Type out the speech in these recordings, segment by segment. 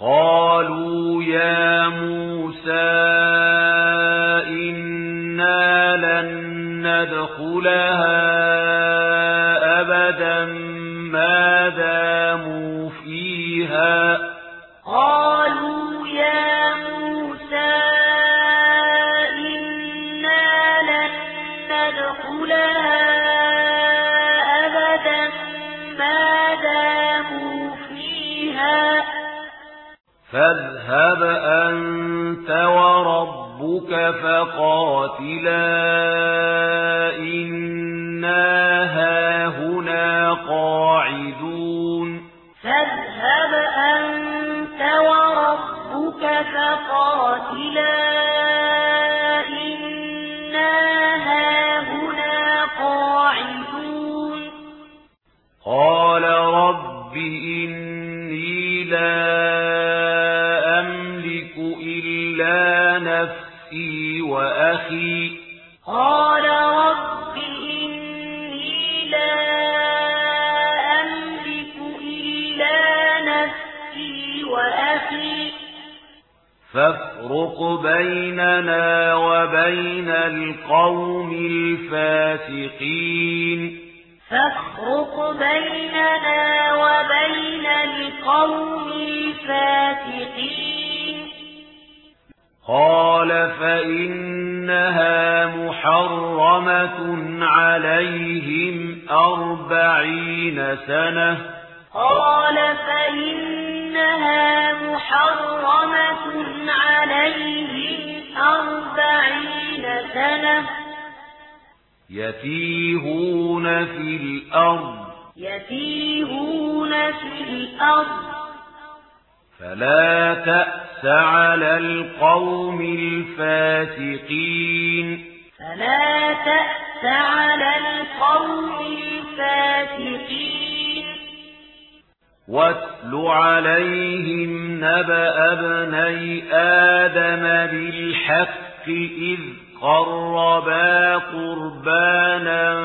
قالوا يا موسى إنا لن ندخلها أبدا ما داموا فيها قالوا يا موسى إنا لن ندخلها أبدا ما داموا فيها فاذهب أنت وربك فقاتلا إنا هاهنا قاعدون. فاذهب أنت وربك فقاتلا إنا هاهنا قاعدون نفسي وأخي. قال رب إني لا أملك إلا نفسي وأخي. فافرق بيننا وبين القوم الفاسقين. فافرق بيننا وبين القوم الفاسقين. قال قال فإنها محرمة عليهم أربعين سنة. قال فإنها محرمة عليهم أربعين سنة. يتيهون في الأرض. يتيهون في الأرض. فلا تأس على القوم الفاسقين فلا تأس على القوم الفاسقين واتل عليهم نبأ ابني آدم بالحق إذ قربا قربانا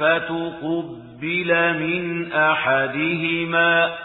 فتقبل من أحدهما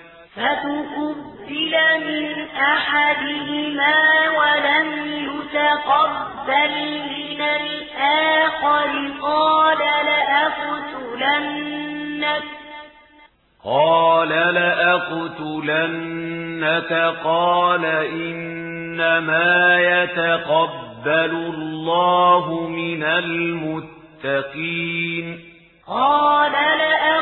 فتقبل من أحدهما ولم يتقبل من الآخر قال لأقتلنك قال لأقتلنك قال إنما يتقبل الله من المتقين قال لأقتلنك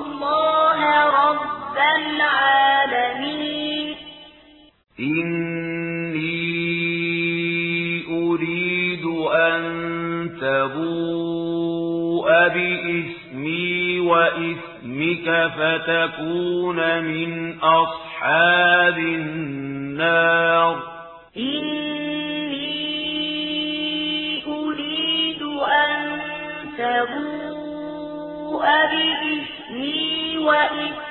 العالمين. إني أريد أن تبوء بإسمي وإسمك فتكون من أصحاب النار. إني أريد أن تبوء بإسمي وإسمك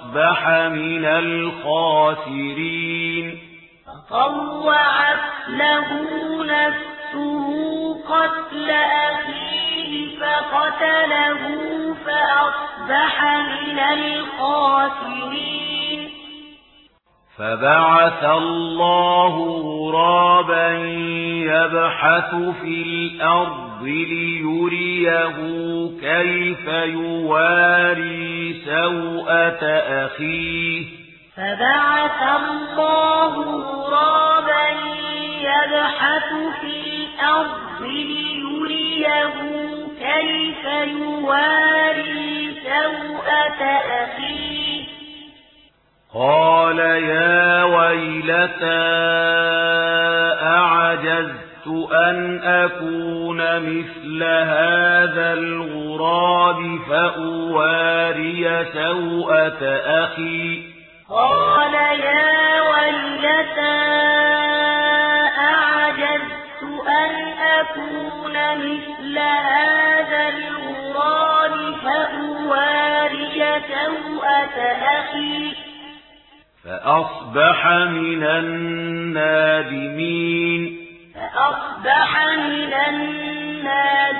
أصبح من الخاسرين فطوعت له نفسه قتل أخيه فقتله فأصبح من الخاسرين فبعث الله غرابا يبحث في الأرض ليريه كيف يواري سوءة أخيه. فبعث الله غرابا يبحث في الأرض ليريه كيف يواري سوءة أخيه. قال يا ويلتا أعجزت أن أكون مثل هذا الغراب فأواري سوءة أخي؟ قال يا ويلتا أعجزت أن أكون مثل هذا الغراب فأواري سوءة أخي؟ فأصبح من النادمين فأصبح من النادمين